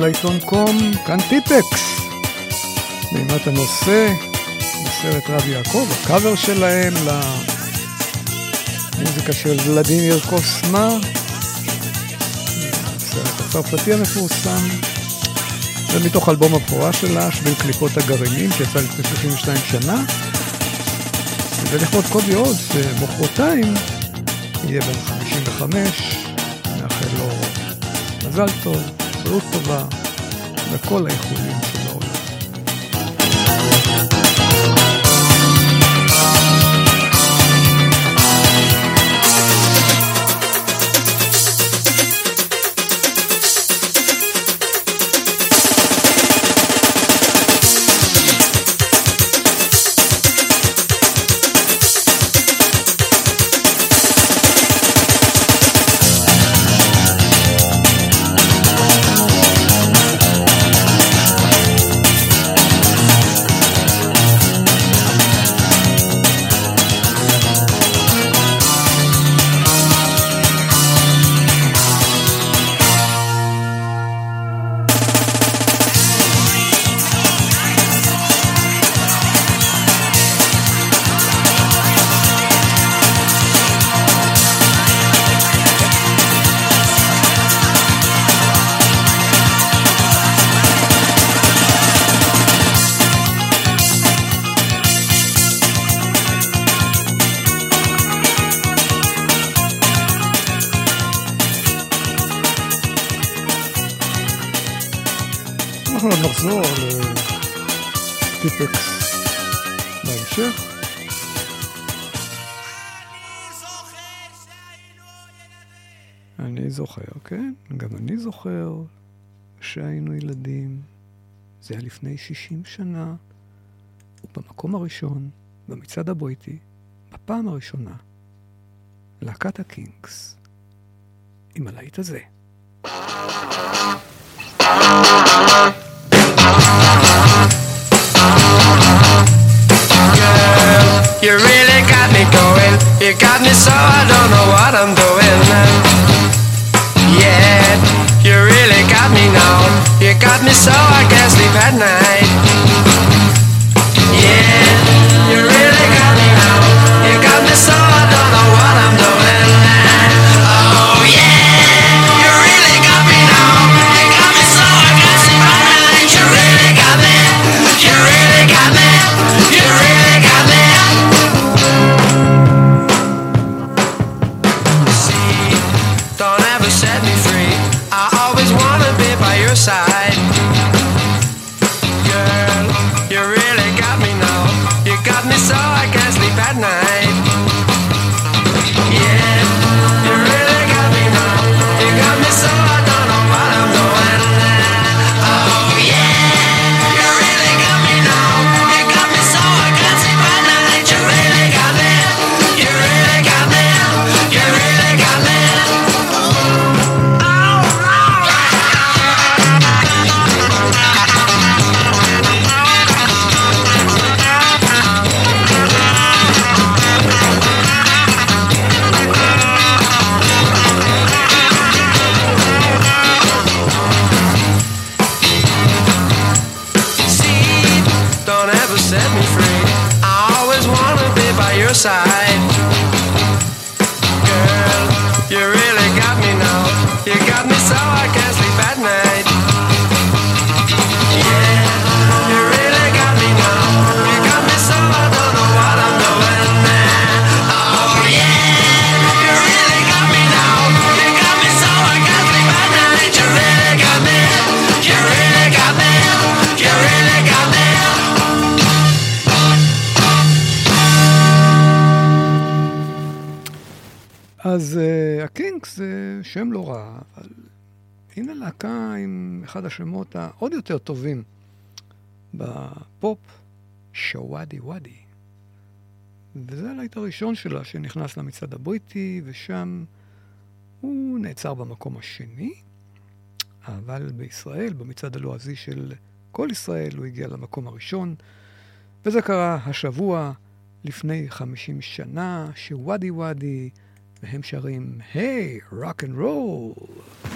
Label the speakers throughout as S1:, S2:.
S1: לעיתון קום, כאן טיפקס. נעימת הנושא, בסרט רב יעקב, הקאבר שלהם למוזיקה של ולדימיר קוסמה, הסרט הצרפתי המפורסם, ומתוך אלבום הבכורה שלה, שביל קליפות הגרעינים, שיצא לפני 32 שנה. ולכבוד קובי עוז, שמחרתיים יהיה בן 55, נאחל לו מזל טוב, טובה, וכל האיחולים שהיינו ילדים. זה היה לפני 60 שנה, ובמקום הראשון, במצעד הבריטי, בפעם הראשונה, להקת הקינגס, עם הלהיט הזה.
S2: You really got me going. You got me so I don't know what I'm doing. Yeah, you really got me now. You got me so I can't sleep at night.
S1: אחד השמות העוד יותר טובים בפופ, שוואדי וואדי. וזה הלהיט הראשון שלה שנכנס למצעד הבריטי, ושם הוא נעצר במקום השני, אבל בישראל, במצעד הלועזי של כל ישראל, הוא הגיע למקום הראשון, וזה קרה השבוע לפני 50 שנה, שוואדי וואדי, והם שרים, Hey, Rock and Roll.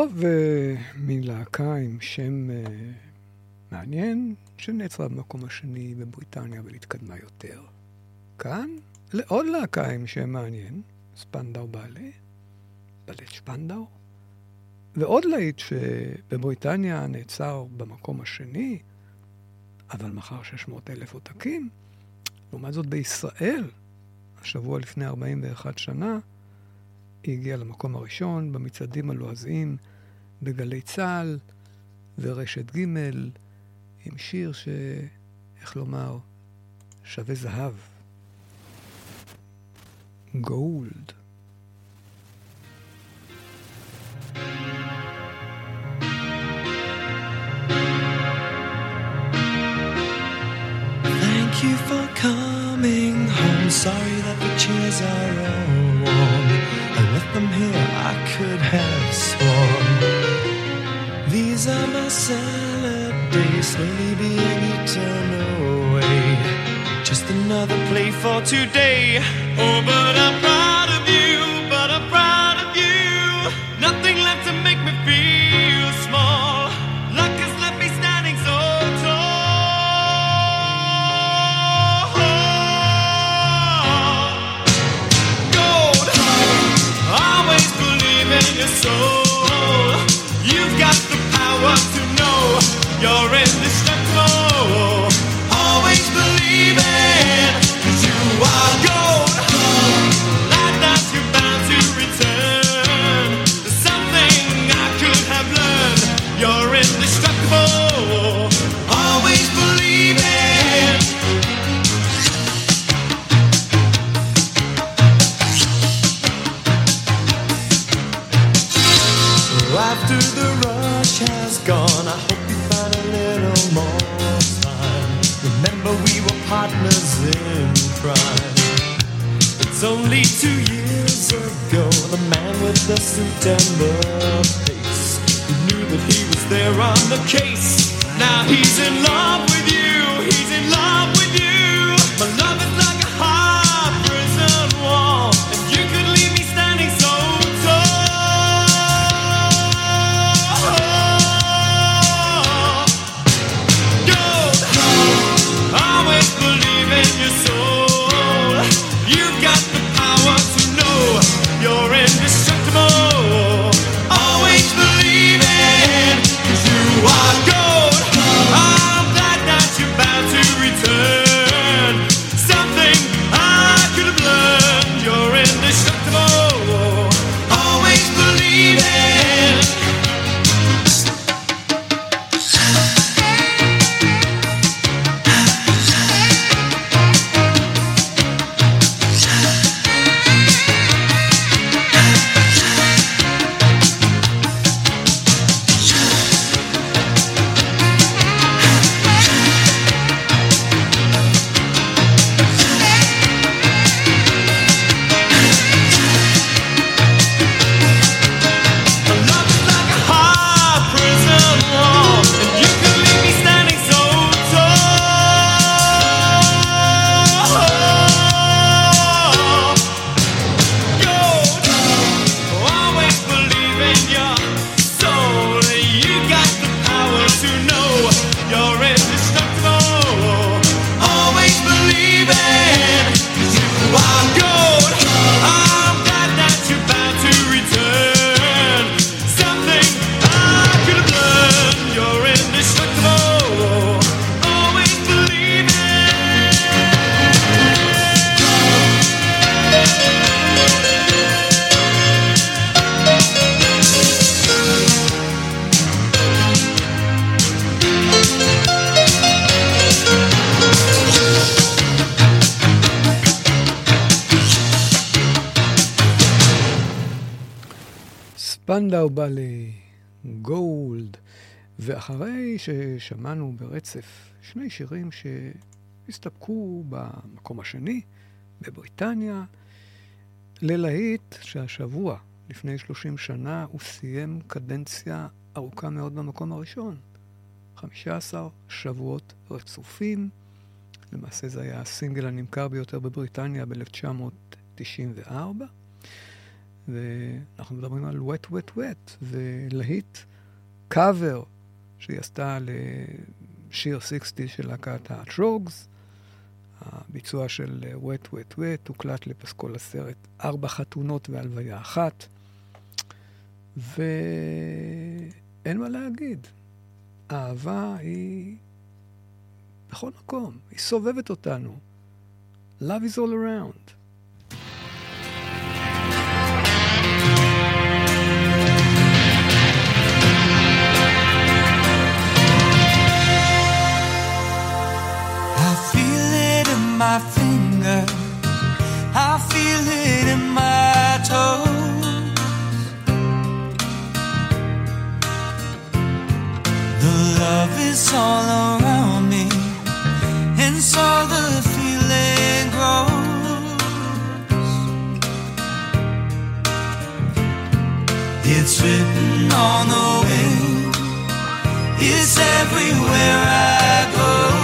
S1: טוב, אה, מלהקה עם שם אה, מעניין, שנעצרה במקום השני בבריטניה ולהתקדמה יותר. כאן, לעוד להקה עם שם מעניין, ספנדאו בעלה, בלט שפנדאו, ועוד להיט שבבריטניה נעצר במקום השני, אבל מכר 600 אלף עותקים. לעומת זאת בישראל, השבוע לפני 41 שנה, היא הגיעה למקום הראשון במצעדים הלועזיים בגלי צה"ל ורשת ג' עם שיר ש... איך לומר? שווה זהב. גולד.
S3: Thank you for coming home. Sorry that the chairs are all warm. I left them here, I could have sworn. These are my salad days, slowly being eaten away. Just another play for today. Oh, but I'm proud of you, but I'm proud of you. Nothing left to make me feel small. Luck has left me standing so tall. Gold, always believe in your soul. You're in.
S1: שמענו ברצף שני שירים שהסתפקו במקום השני בבריטניה ללהיט שהשבוע, לפני 30 שנה, הוא סיים קדנציה ארוכה מאוד במקום הראשון. 15 שבועות רצופים. למעשה זה היה הסינגל הנמכר ביותר בבריטניה ב-1994. ואנחנו מדברים על wet wet wet, ולהיט קאבר שהיא עשתה לשיר 60 של להקת הטרוגס. הביצוע של וט וט וט הוקלט לפסקול הסרט ארבע חתונות והלוויה אחת. ואין מה להגיד, אהבה היא בכל מקום, היא סובבת אותנו. Love is all around.
S4: it's all around me, and so the feeling grows. It's written on the wind, it's everywhere I go.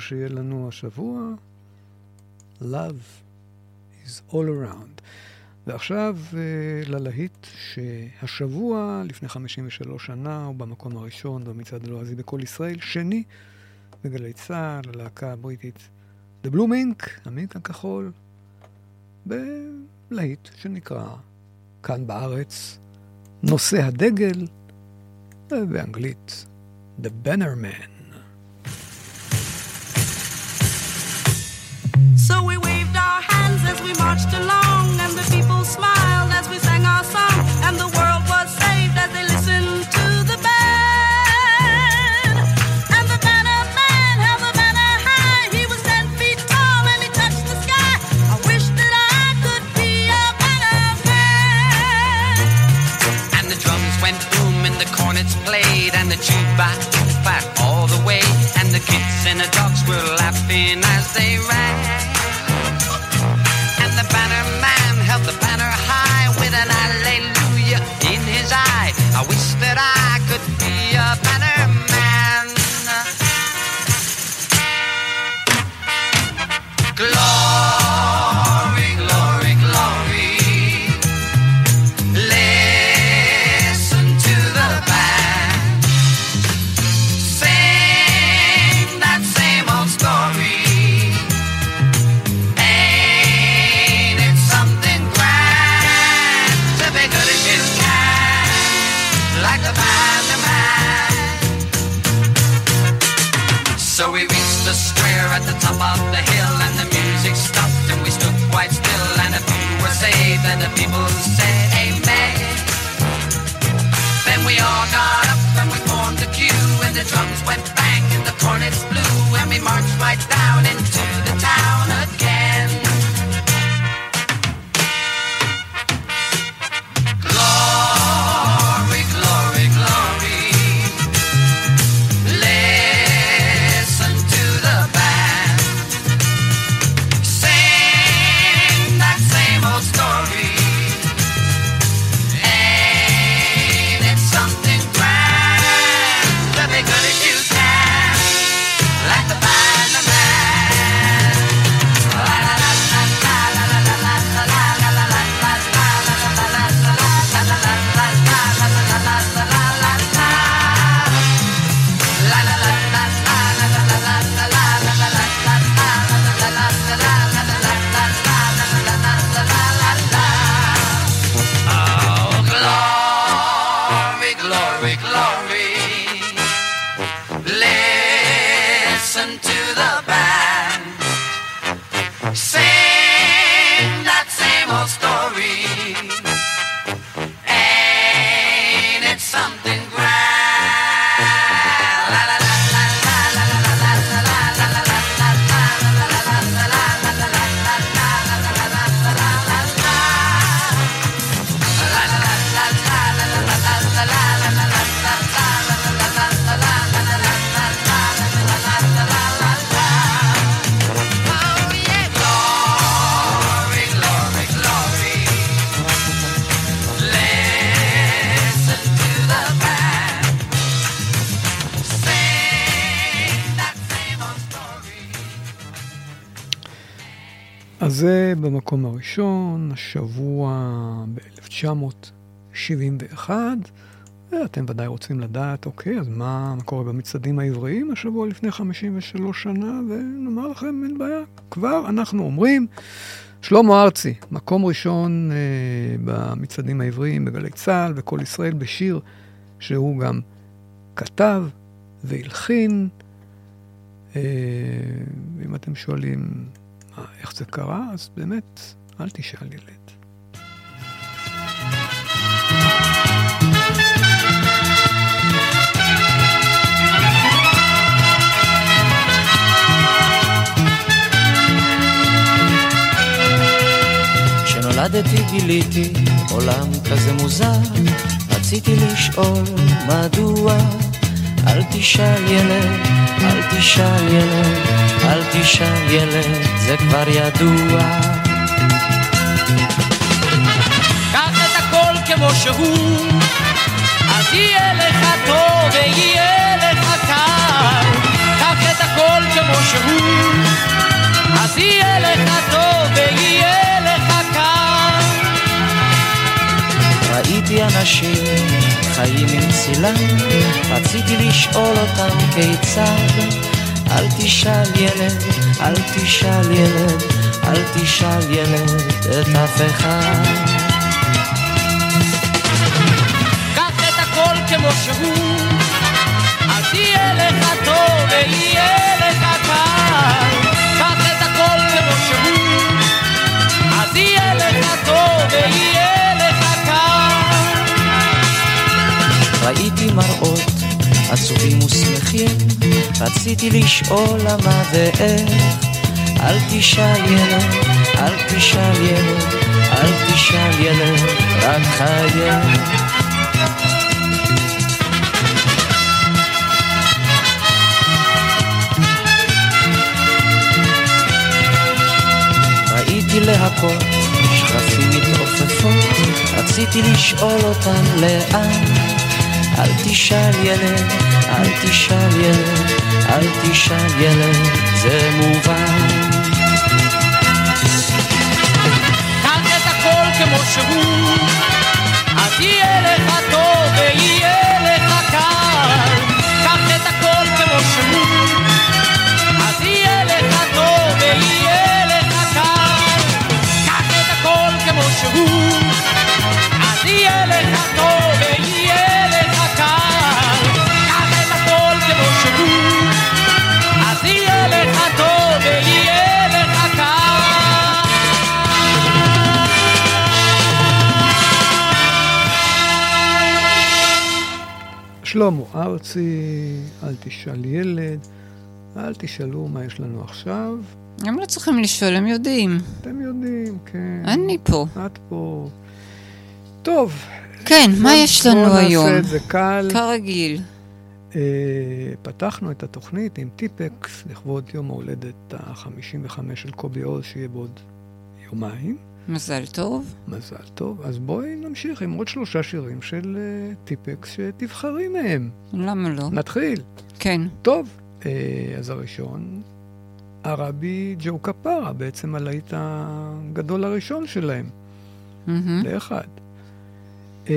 S1: שיהיה לנו השבוע, Love is all around. ועכשיו אה, ללהיט שהשבוע, לפני 53 שנה, הוא במקום הראשון במצעד הלועזי בקול ישראל, שני בגלי צה"ל, הלהקה הבריטית The Blue Mink, המינק הכחול, בלהיט שנקרא כאן בארץ נושא הדגל, ובאנגלית The Bannerman.
S5: So we waved our hands as we marched along, and the people smiled.
S1: 1971, ואתם ודאי רוצים לדעת, אוקיי, אז מה, מה קורה במצעדים העבריים השבוע לפני 53 שנה, ונאמר לכם, אין בעיה, כבר אנחנו אומרים, שלמה ארצי, מקום ראשון אה, במצעדים העבריים, בגלי צה"ל, וקול ישראל, בשיר שהוא גם כתב והלחין. אה, אם אתם שואלים, איך זה קרה, אז באמת, אל תשאל ילד.
S6: נולדתי גיליתי עולם כזה מוזר, רציתי לשאול מדוע אל תשאל ילד, אל תשאל ילד, אל תשאל ילד, זה כבר ידוע.
S7: קח את הכל כמו שהוא, אז יהיה לך טוב ויהיה לך קר. קח את הכל כמו שהוא, אז יהיה לך טוב ויהיה לך
S6: ראיתי אנשים חיים עם צילה, רציתי לשאול אותם כיצד. אל תשאל ילד, אל תשאל ילד, אל תשאל ילד את אף אחד.
S7: קח את הכל כמו שהוא, אז יהיה לך טוב ויהיה לך קל. קח את הכל כמו שהוא, לך טוב ויהיה
S6: ראיתי מראות עצובים ושמחים, רציתי לשאול למה ואיך. אל תשאל ילד, אל תשאל ילד, אל תשאל ילד, רק חייב. ראיתי להקות, שרפים מתעופפות, רציתי לשאול אותן לאן. אל תשאל ילד, אל תשאל ילד, אל תשאל ילד, זה מובן.
S7: קח את הכל כמו שהוא, אז יהיה לך טוב ויהיה לך קל. קח את הכל כמו שהוא, אז יהיה לך טוב ויהיה לך קל. קח את הכל כמו שהוא, אז יהיה לך טוב
S1: שלמה ארצי, אל תשאל ילד, אל תשאלו מה יש לנו עכשיו.
S8: הם לא צריכים לשאול, הם יודעים.
S1: אתם יודעים, כן.
S8: אני פה.
S1: את פה. טוב.
S8: כן, מה יש לנו
S1: בואו
S8: היום?
S1: נעשה את זה קל.
S8: כרגיל.
S1: אה, פתחנו את התוכנית עם טיפקס לכבוד יום ההולדת ה-55 של קובי עוז, שיהיה בעוד יומיים.
S8: מזל טוב.
S1: מזל טוב. אז בואי נמשיך עם עוד שלושה שירים של אה, טיפקס שתבחרי מהם.
S8: למה לא?
S1: נתחיל.
S8: כן.
S1: טוב, אה, אז הראשון, הרבי ג'ו קפרה, בעצם הלהיט הגדול הראשון שלהם,
S8: מהמם.
S1: לאחד. אה,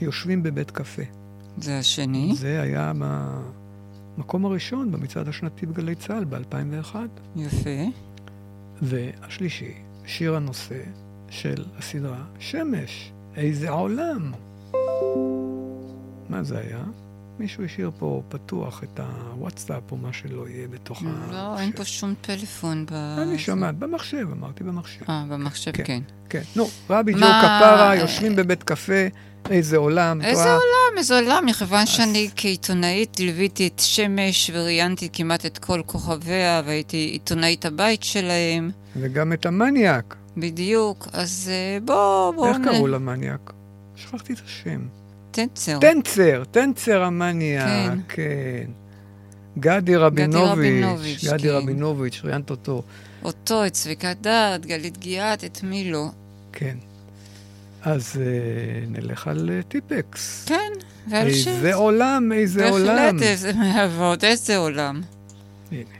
S1: יושבים בבית קפה.
S8: זה השני.
S1: זה היה במקום הראשון במצעד השנתי בגלי צה"ל ב-2001.
S8: יפה.
S1: והשלישי, שיר הנושא של הסדרה שמש, איזה עולם. מה זה היה? מישהו השאיר פה פתוח את הוואטסאפ או מה שלא יהיה בתוך ה...
S8: לא, אין פה שום טלפון ב...
S1: אני שומעת, במחשב, אמרתי במחשב.
S8: אה, במחשב כן.
S1: כן. נו, רבי ג'ו
S8: מה-
S1: קפרה, יושבים בבית קפה, איזה עולם.
S8: איזה
S1: רואה?
S8: עולם, איזה עולם, מכיוון שאני כעיתונאית ליוויתי את שמש וראיינתי כמעט את כל כוכביה והייתי עיתונאית הבית שלהם.
S1: וגם את המניאק.
S8: בדיוק, אז אה, בוא, בוא...
S1: איך
S8: נ-
S1: קראו למניאק? שכחתי את השם.
S8: טנצר.
S1: טנצר, טנצר המניאק, כן. גדי רבינוביץ',
S8: רבינוביץ',
S1: גדי
S8: כן.
S1: רבינוביץ', ראיינת אותו.
S8: אותו, את צביקה דעת, גלית גיאת, את מי לא.
S1: כן. אז אה, נלך על אה, טיפקס.
S8: כן, שם.
S1: איזה עולם, איזה עולם.
S8: בהחלט, איזה ועוד איזה עולם.
S1: הנה.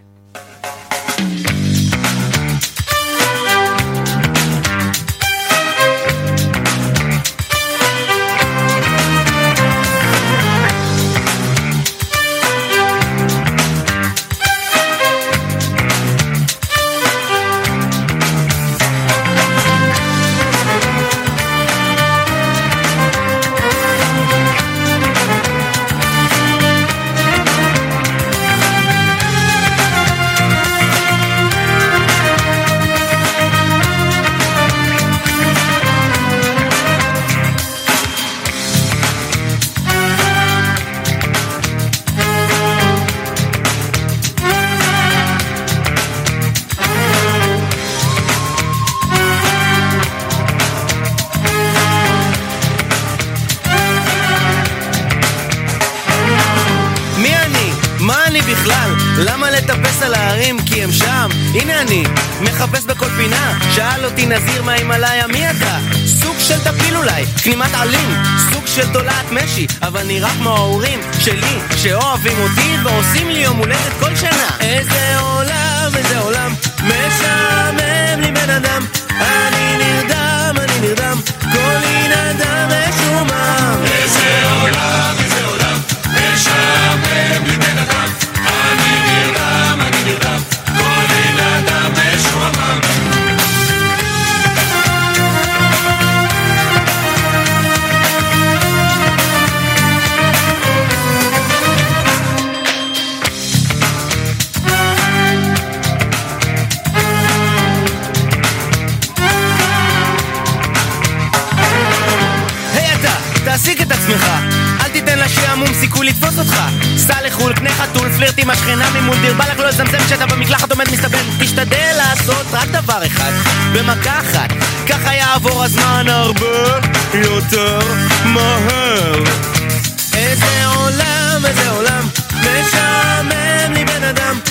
S2: נראה כמו ההורים שלי, שאוהבים אותי ועושים לי יום הולדת כל שנה. איזה עולם, מזמזם כשאתה במקלחת עומד מסתבן תשתדל לעשות רק דבר אחד במכה אחת. ככה יעבור הזמן הרבה יותר מהר. איזה עולם, איזה עולם משעמם לי בן אדם.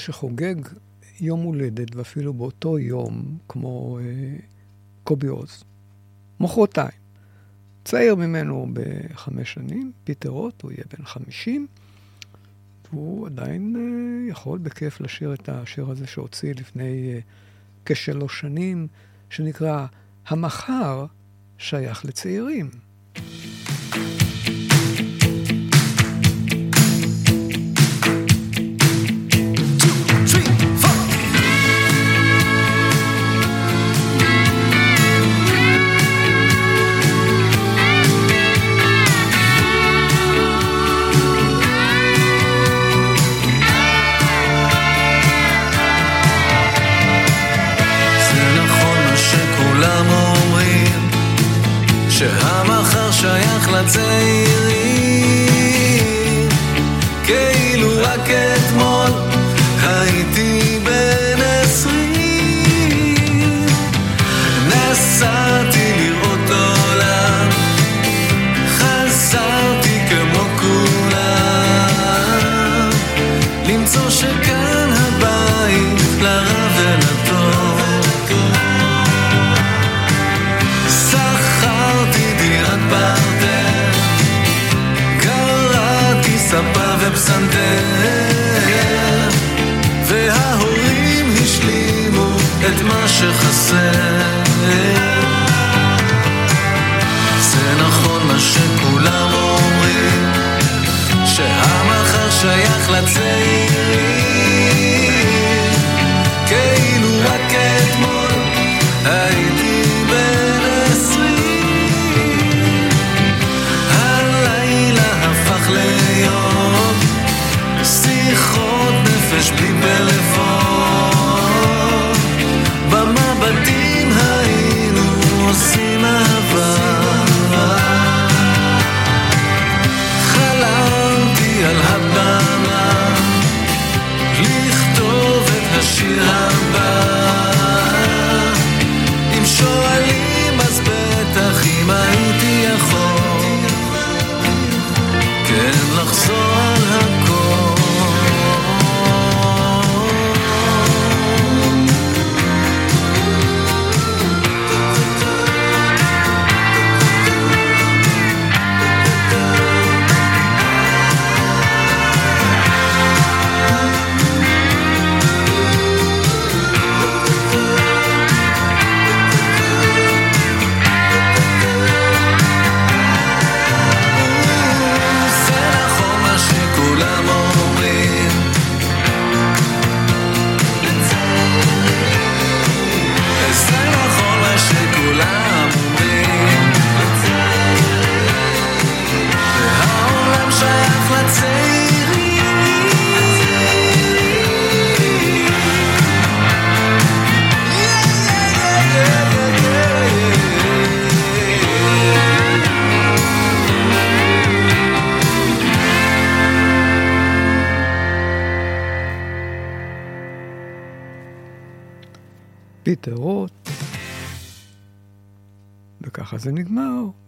S4: שחוגג יום הולדת, ואפילו באותו יום, כמו אה, קובי עוז, מחרתיים. צעיר ממנו בחמש שנים, פיטר רוט, הוא יהיה בן חמישים, והוא עדיין אה, יכול בכיף לשיר את השיר הזה שהוציא לפני אה, כשלוש שנים, שנקרא "המחר שייך לצעירים".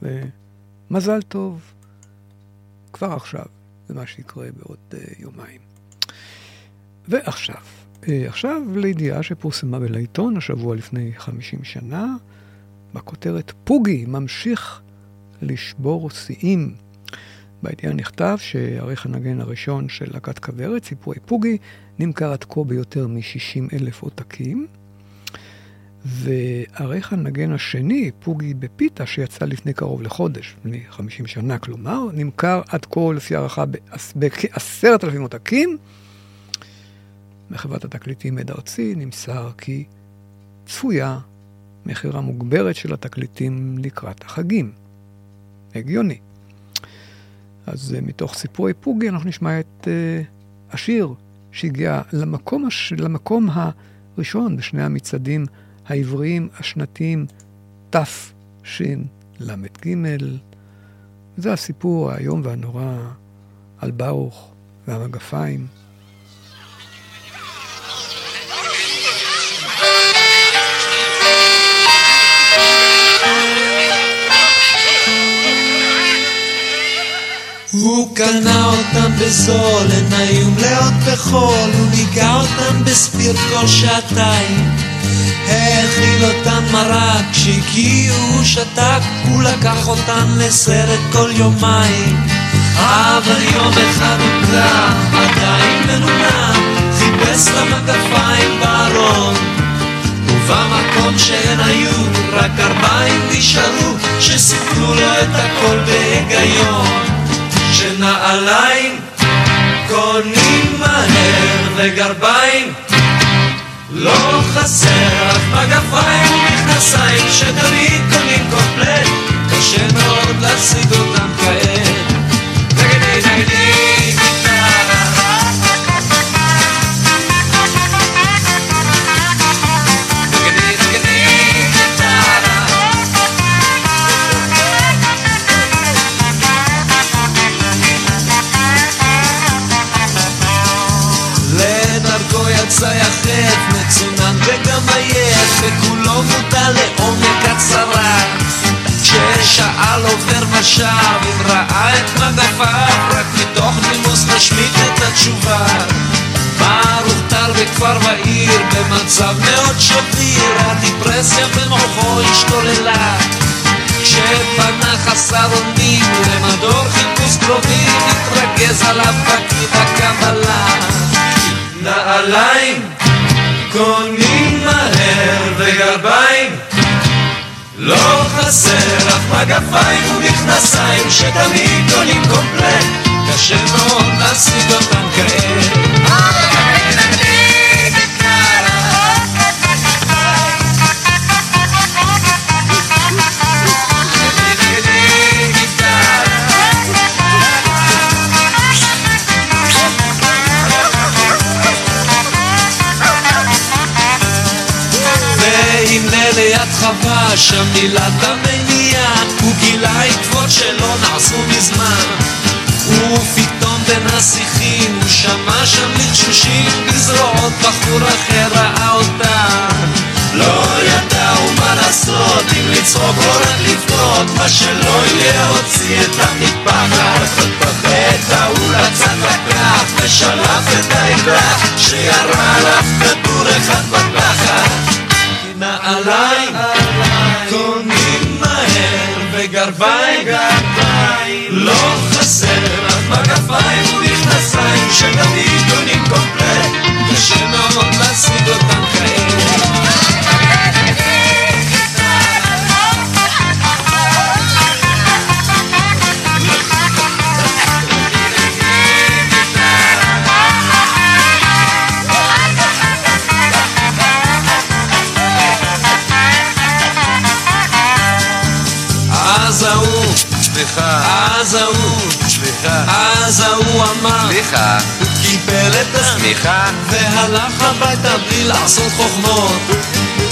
S9: זה
S1: נגמר, ומזל טוב כבר עכשיו, זה מה שיקרה בעוד uh, יומיים. ועכשיו, uh, עכשיו לידיעה שפורסמה בלעיתון השבוע לפני 50 שנה, בכותרת פוגי ממשיך לשבור שיאים. בידיעה נכתב שעריך הנגן הראשון של להקת כוורת, סיפורי פוגי, נמכר עד כה ביותר מ-60 אלף עותקים. ועריך הנגן השני, פוגי בפיתה, שיצא לפני קרוב לחודש, לפני 50 שנה כלומר, נמכר עד כה לפי הערכה בעשרת אלפים עותקים. מחברת התקליטים עד ארצי נמסר כי צפויה מכירה מוגברת של התקליטים לקראת החגים. הגיוני. אז uh, מתוך סיפורי פוגי אנחנו נשמע את uh, השיר שהגיע למקום, הש... למקום הראשון בשני המצעדים העבריים השנתיים תשל"ג. זה הסיפור האיום והנורא על ברוך והמגפיים.
S4: הוא קנה אותם בזול, הן היו מלאות בחול, הוא ניגע אותם בספיר כל שעתיים. האכיל אותן מרק, כשהגיעו הוא שתק, הוא לקח אותן לסרט כל יומיים. אבל יום אחד הוא קרא, עדיין מנומנם, חיפש למגפיים בארון. ובמקום שהן היו, רק ארבעים נשארו, שסיפרו לו את הכל בהיגיון. שנעליים קונים מהר וגרביים לא חסר, רק מגפיים ומכנסיים שתמיד קונים קומפלט. קשה מאוד להשיג אותם כעת מודע לעומק הצרה. כששאל עובר ושב, אם ראה את מגפיו, רק מתוך נימוס משמיט את התשובה. ברוך טל בכפר ועיר, במצב מאוד שביר, הדיפרסיה במוחו השתוללה. כשפנה חסר אונים למדור חיפוש קרובים, התרכז עליו פקיד הקבלה. נעליים קונים מהר וגרביים לא חסר אף מגפיים ומכנסיים שתמיד קונים קומפלט. קשה מאוד להשיג אותם כעת שם מילת המניעה, הוא גילה עקבות שלא נעשו מזמן. ופתאום בין השיחים הוא שמע שם לחשושים בזרועות בחור אחר ראה אותה. לא ידעו מה לעשות, אם לצחוק או רק לבכות, מה שלא יהיה הוציא את המטפחת. את ההוא לצד לקח ושלף את האקדח שירה עליו כדור אחד בתחת. נעליים שתמיד קונים קומפלט קשה מאוד להשיג אותם כעת אז ההוא, אז ההוא, סליחה, אז ההוא אמר, סליחה, הוא קיבל את הסמיכה, והלך הביתה בלי לעשות חוכמות.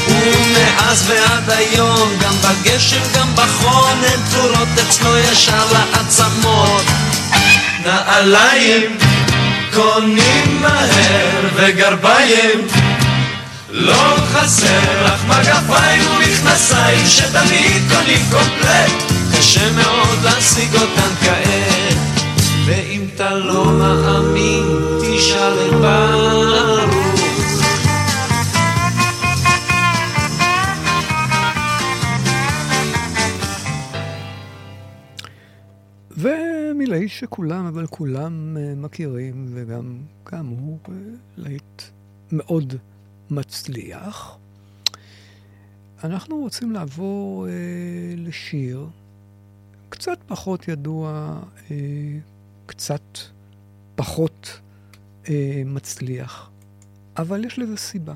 S4: ומאז ועד היום, גם בגשם, גם בחון, הן תפורות אצלו ישר לעצמות. נעליים קונים מהר וגרביים. לא חסר לך מגפיים ומכנסיים שתמיד קונים קומפלט. קשה מאוד להשיג אותן כעת אתה לא מאמין תשאל את ברוך
S1: ולהיט שכולם, אבל כולם אה, מכירים, וגם כאמור, אה, להיט מאוד מצליח. אנחנו רוצים לעבור אה, לשיר קצת פחות ידוע, אה, קצת פחות אה, מצליח, אבל יש לזה סיבה.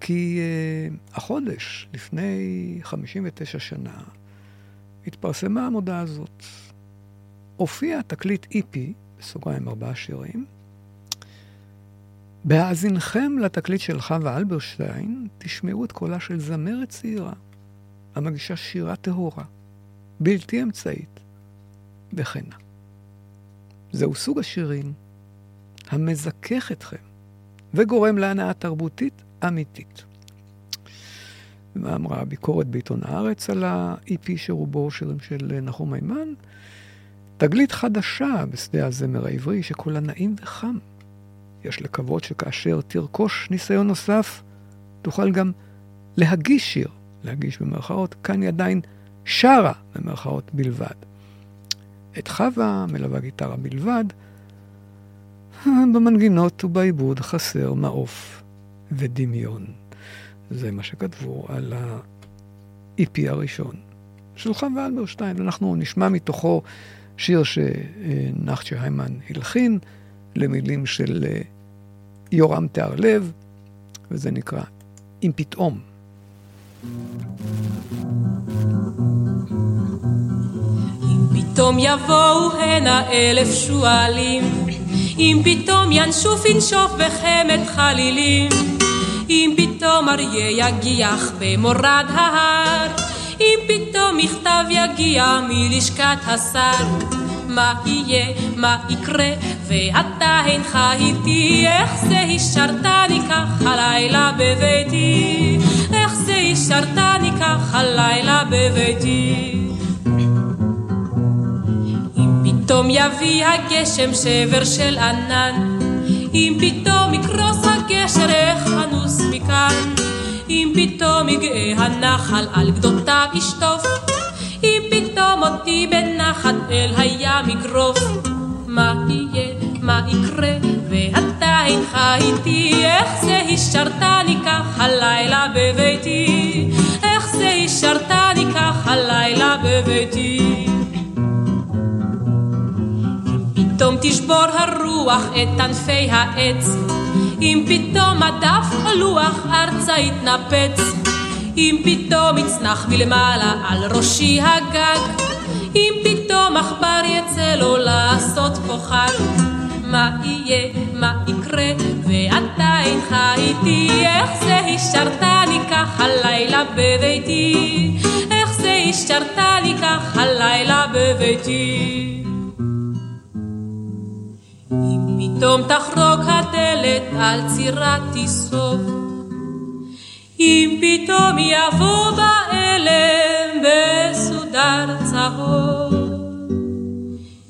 S1: כי אה, החודש, לפני 59 שנה, התפרסמה המודעה הזאת. הופיע תקליט EP, בסוגריים ארבעה שירים. בהאזינכם לתקליט של חווה אלברשטיין, תשמעו את קולה של זמרת צעירה, המגישה שירה טהורה, בלתי אמצעית, וכנה. זהו סוג השירים המזכך אתכם וגורם להנאה תרבותית אמיתית. מה אמרה הביקורת בעיתון הארץ על ה-EP שרובו שירים של נחום מימן? תגלית חדשה בשדה הזמר העברי שכולה נעים וחם. יש לקוות שכאשר תרכוש ניסיון נוסף, תוכל גם להגיש שיר, להגיש במרכאות, כאן היא עדיין שרה במרכאות בלבד. את חווה מלווה גיטרה בלבד, במנגינות ובעיבוד חסר מעוף ודמיון. זה מה שכתבו על ה-EP הראשון של חווה אלברשטיין. אנחנו נשמע מתוכו שיר שנחצ'ה היימן הלחין למילים של אה, יורם תיארלב, וזה נקרא אם פתאום.
S10: פתאום יבואו הנה אלף שועלים, אם פתאום ינשוף ינשוף בחמת חלילים, אם פתאום אריה יגיח במורד ההר, אם פתאום מכתב יגיע מלשכת השר. מה יהיה, מה יקרה, ואתה אינך איתי, איך זה השארתני כך הלילה בביתי, איך זה השארתני כך הלילה בביתי. פתאום יביא הגשם שבר של ענן, אם פתאום יקרוס הגשר, איך אנוס מכאן, אם פתאום יגאה הנחל על גדותיו ישטוף, אם פתאום אותי בנחת אל הים יגרוף. מה יהיה, מה יקרה, ואתה אינך איתי, איך זה השארתני כך הלילה בביתי, איך זה השארתני כך הלילה בביתי. תשבור הרוח את ענפי העץ, אם פתאום הדף או לוח ארצה יתנפץ, אם פתאום יצנח מלמעלה על ראשי הגג, אם פתאום עכבר יצא לו לעשות פה. מה יהיה, מה יקרה, ואתה אינך איתי, איך זה השארתני כך הלילה בביתי, איך זה השארתני כך הלילה בביתי. אם פתאום תחרוק הדלת על צירת תסוף, אם פתאום יבוא באלם בסודר צהוב,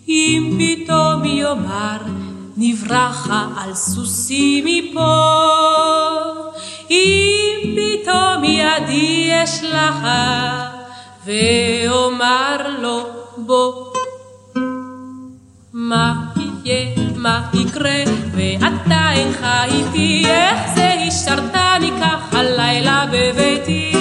S10: אם פתאום יאמר נברחה על סוסי מפה, אם פתאום ידי אשלחה ואומר לו בוא. מה מה יקרה, ואתה אינך איתי, איך זה השארתני כך הלילה בביתי,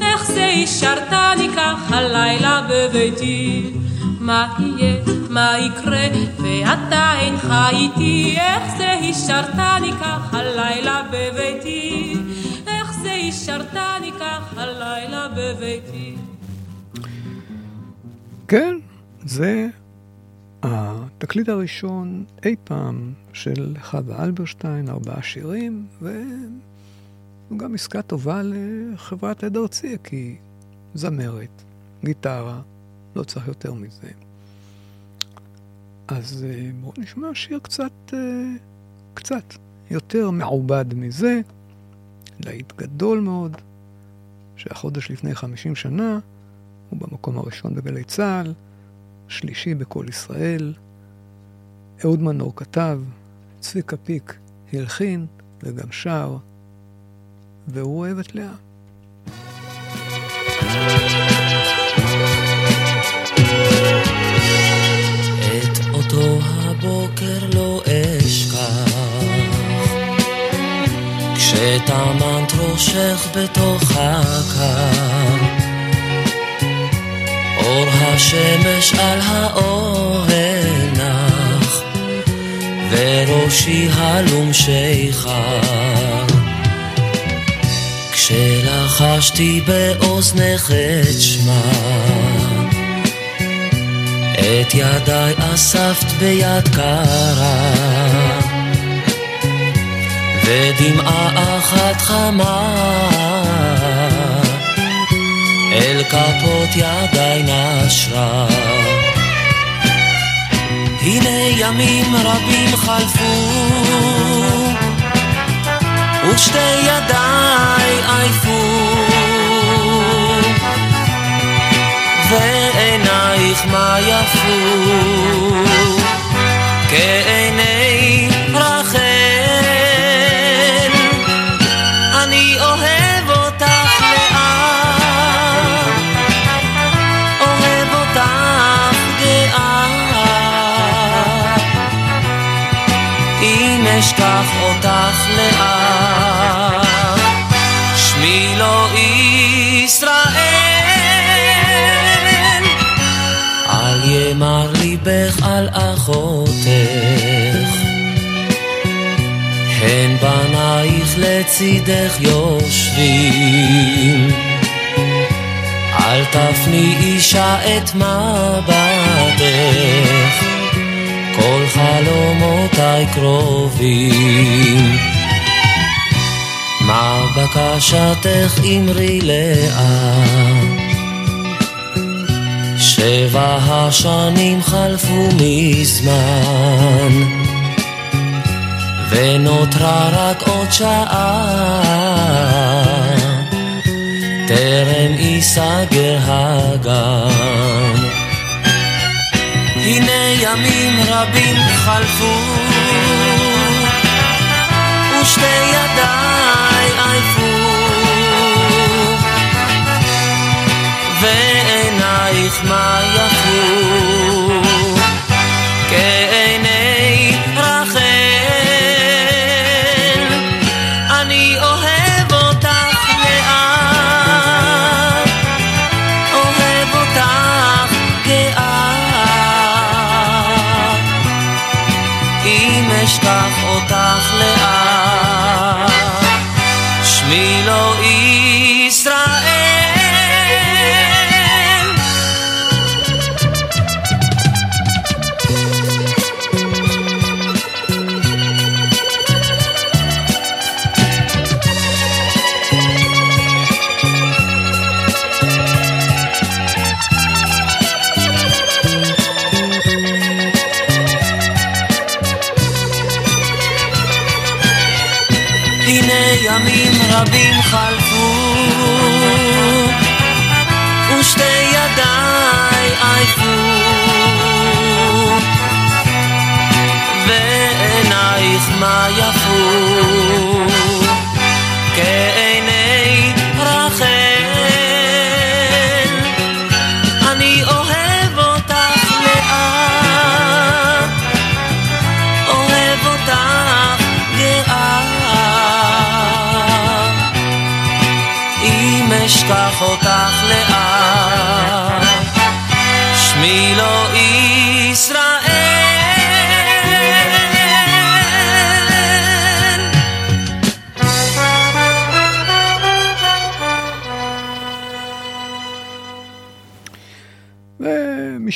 S10: איך זה השארתני כך הלילה בביתי. מה יהיה, מה יקרה, ואתה אינך איתי, איך זה השארתני כך הלילה בביתי, איך זה השארתני כך הלילה בביתי.
S1: כן, זה התקליט הראשון אי פעם של חווה אלברשטיין, ארבעה שירים, והוא גם עסקה טובה לחברת עד ארצי, כי זמרת, גיטרה, לא צריך יותר מזה. אז אה, בואו נשמע שיר קצת, אה, קצת יותר מעובד מזה, להיט גדול מאוד, שהחודש לפני 50 שנה הוא במקום הראשון בגלי צה"ל, שלישי בקול ישראל. אהוד מנור כתב, צביקה פיק הלחין וגם שר, והוא אוהב את לאה.
S11: אותו הבוקר לא כשטמנת ראשך בתוך הקר אור השמש על האוהל וראשי הלום שיכר. כשלחשתי באוזנך את שמה את ידיי אספת ביד קרה. ודמעה אחת חמה אל כפות ידיי נשרה הנה ימים רבים חלפו ושתי ידיי עייפו. ועינייך מה יפו? כעיני אשכח אותך לאט. שמי לא ישראל. אל ימר ליבך על אחותך. הן בנייך לצידך יושבים. אל תפני אישה את מבטך כל חלומותיי קרובים. מה בקשתך אמרי לאט שבע השנים חלפו מזמן ונותרה רק עוד שעה. טרם ייסגר הגן הנה ימים רבים חלפו ושתי ידיי עייפו. ועינייך מה יפו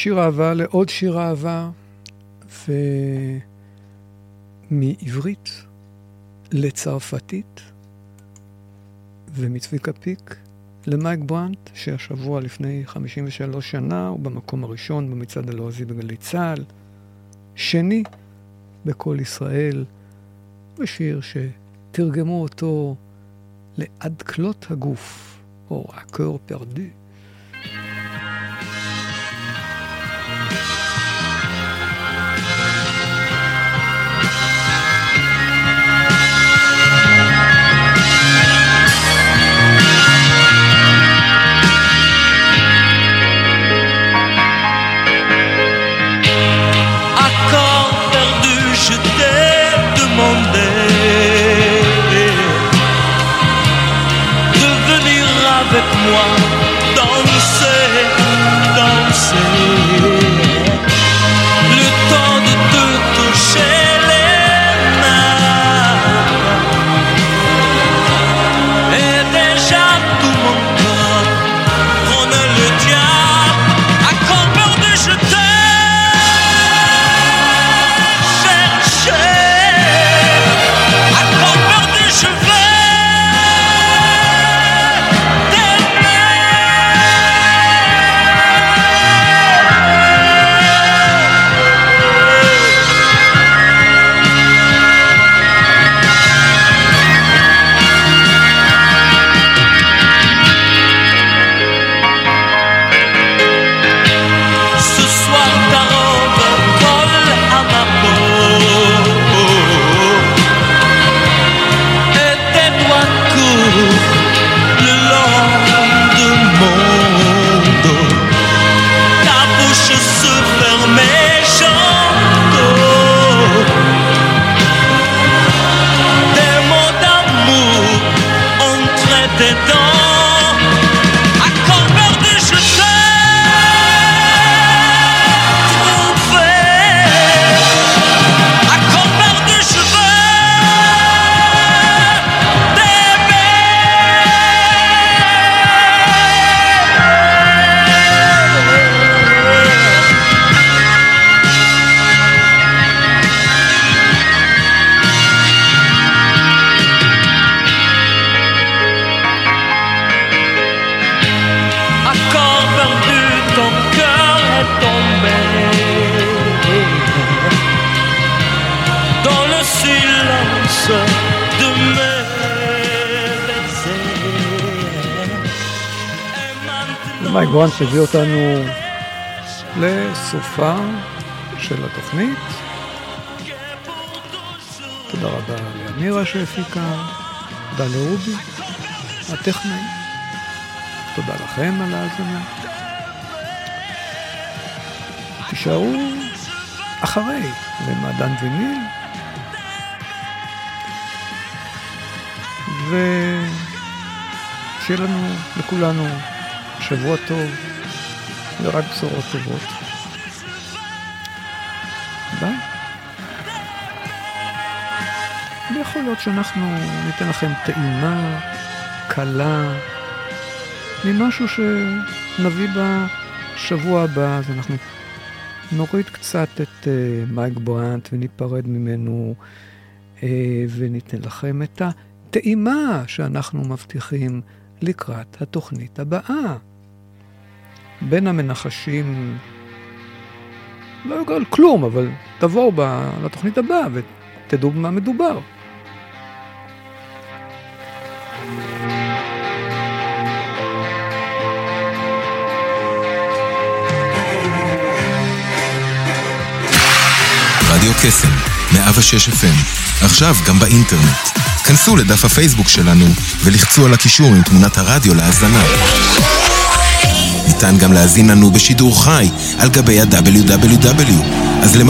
S1: ומשיר אהבה לעוד שיר אהבה, ומעברית לצרפתית, ומצביקה פיק למייק ברנט, שהשבוע לפני 53 שנה הוא במקום הראשון במצעד הלועזי בגלי צה"ל, שני בקול ישראל, בשיר שתרגמו אותו
S11: לעד כלות הגוף, או הקור פרדו.
S1: Silence de mes
S11: מייק ברנס הביא אותנו לסופה של התוכנית. תודה רבה לאמירה שהפיקה, תודה לרובי, הטכנאי. תודה לכם על ההאזנה. תישארו אחרי למעדן ויניל. ושיהיה לנו, לכולנו, שבוע טוב ורק בשורות טובות. ביי. ויכול להיות שאנחנו ניתן לכם טעימה קלה ממשהו שנביא בשבוע הבא, אז אנחנו נוריד קצת את uh, מייק ברנט וניפרד ממנו uh, וניתן לכם את הטעימה שאנחנו מבטיחים לקראת התוכנית הבאה. בין המנחשים, לא יוגע על כלום, אבל תבואו לתוכנית הבאה ותדעו במה מדובר.
S12: רדיו קסם, 106 FM, עכשיו גם באינטרנט. כנסו לדף הפייסבוק שלנו ולחצו על הקישור עם תמונת הרדיו להאזנה. ניתן גם להזין לנו בשידור חי על גבי ה-WW. אז למה